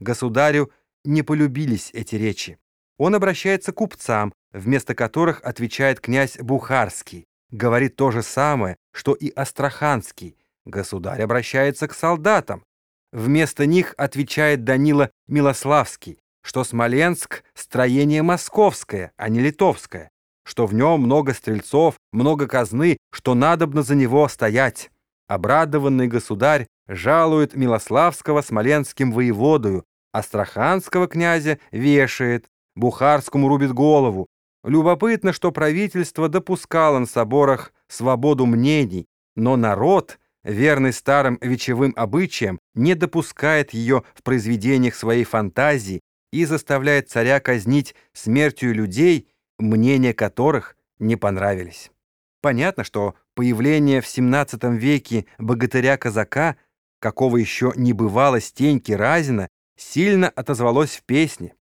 Государю не полюбились эти речи. Он обращается к купцам, вместо которых отвечает князь Бухарский, говорит то же самое, что и Астраханский. Государь обращается к солдатам. Вместо них отвечает Данила Милославский, что Смоленск — строение московское, а не литовское, что в нем много стрельцов, много казны, что надобно за него стоять. Обрадованный государь жалует Милославского смоленским воеводою, Астраханского князя вешает, Бухарскому рубит голову. Любопытно, что правительство допускало на соборах свободу мнений, но народ, верный старым вечевым обычаям, не допускает ее в произведениях своей фантазии и заставляет царя казнить смертью людей, мнения которых не понравились. Понятно, что появление в XVII веке богатыря-казака, какого еще не бывало Стеньки Разина, сильно отозвалось в песне.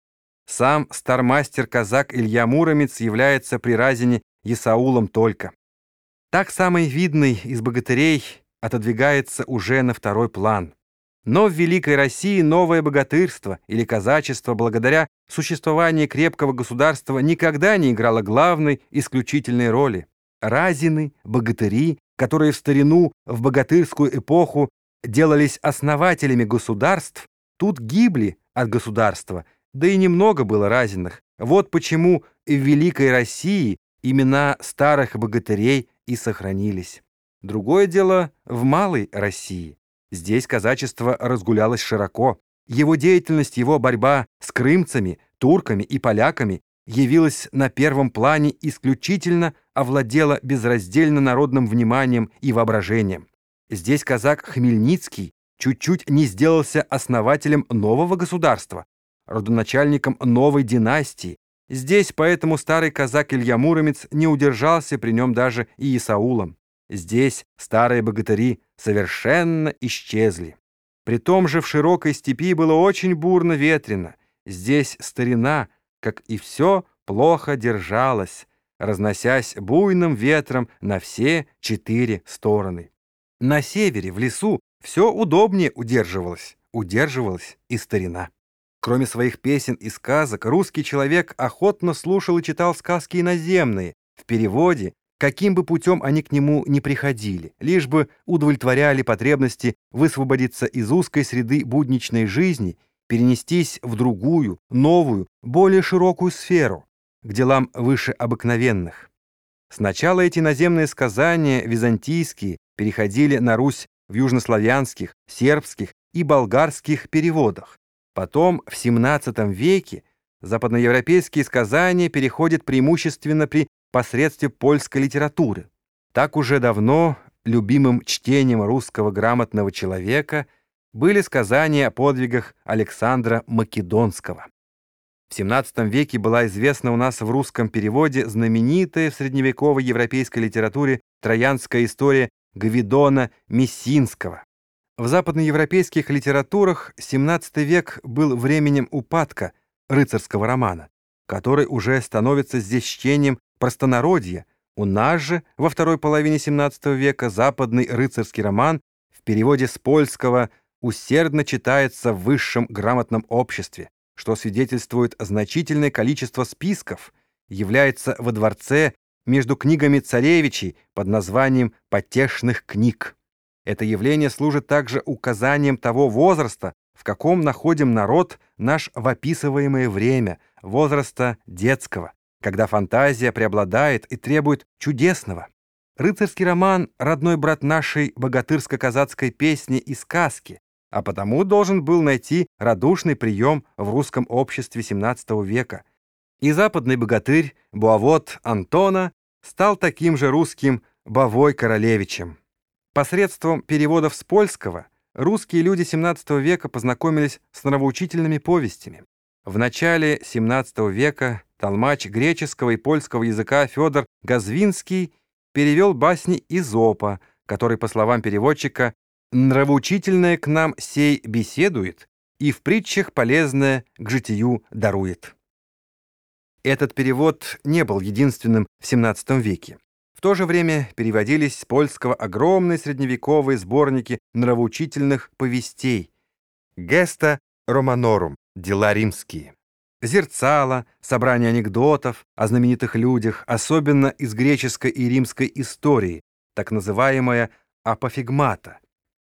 Сам стармастер-казак Илья Муромец является при Разине Исаулом только. Так самый видный из богатырей отодвигается уже на второй план. Но в Великой России новое богатырство или казачество благодаря существованию крепкого государства никогда не играло главной исключительной роли. Разины, богатыри, которые в старину, в богатырскую эпоху делались основателями государств, тут гибли от государства, да и немного было разинных. Вот почему в Великой России имена старых богатырей и сохранились. Другое дело в Малой России. Здесь казачество разгулялось широко. Его деятельность, его борьба с крымцами, турками и поляками явилась на первом плане исключительно овладела безраздельно народным вниманием и воображением. Здесь казак Хмельницкий чуть-чуть не сделался основателем нового государства, родоначальником новой династии. Здесь поэтому старый казак Илья Муромец не удержался при нем даже и Исаулом. Здесь старые богатыри совершенно исчезли. При том же в широкой степи было очень бурно ветрено. Здесь старина, как и все, плохо держалась, разносясь буйным ветром на все четыре стороны. На севере, в лесу, все удобнее удерживалось, удерживалась и старина. Кроме своих песен и сказок, русский человек охотно слушал и читал сказки иноземные, в переводе, каким бы путем они к нему не приходили, лишь бы удовлетворяли потребности высвободиться из узкой среды будничной жизни, перенестись в другую, новую, более широкую сферу, к делам выше обыкновенных. Сначала эти наземные сказания, византийские, переходили на Русь в южнославянских, сербских и болгарских переводах. Потом, в XVII веке, западноевропейские сказания переходят преимущественно при посредстве польской литературы. Так уже давно любимым чтением русского грамотного человека были сказания о подвигах Александра Македонского. В XVII веке была известна у нас в русском переводе знаменитая в средневековой европейской литературе троянская история Гвидона Мессинского. В западноевропейских литературах XVII век был временем упадка рыцарского романа, который уже становится здесь чтением простонародья. У нас же во второй половине XVII века западный рыцарский роман в переводе с польского усердно читается в высшем грамотном обществе, что свидетельствует значительное количество списков, является во дворце между книгами царевичей под названием «потешных книг». Это явление служит также указанием того возраста, в каком находим народ наш в описываемое время, возраста детского когда фантазия преобладает и требует чудесного. Рыцарский роман — родной брат нашей богатырско-казацкой песни и сказки, а потому должен был найти радушный прием в русском обществе XVII века. И западный богатырь, буавод Антона, стал таким же русским Бавой Королевичем. Посредством переводов с польского русские люди XVII века познакомились с нравоучительными повестями. В начале XVII века толмач греческого и польского языка Федор Газвинский перевел басни Изопа, который, по словам переводчика, «нравоучительное к нам сей беседует и в притчах полезное к житию дарует». Этот перевод не был единственным в XVII веке. В то же время переводились с польского огромные средневековые сборники нравоучительных повестей. Геста Романорум, дела римские. Зерцало, собрание анекдотов о знаменитых людях, особенно из греческой и римской истории, так называемая апофигмата.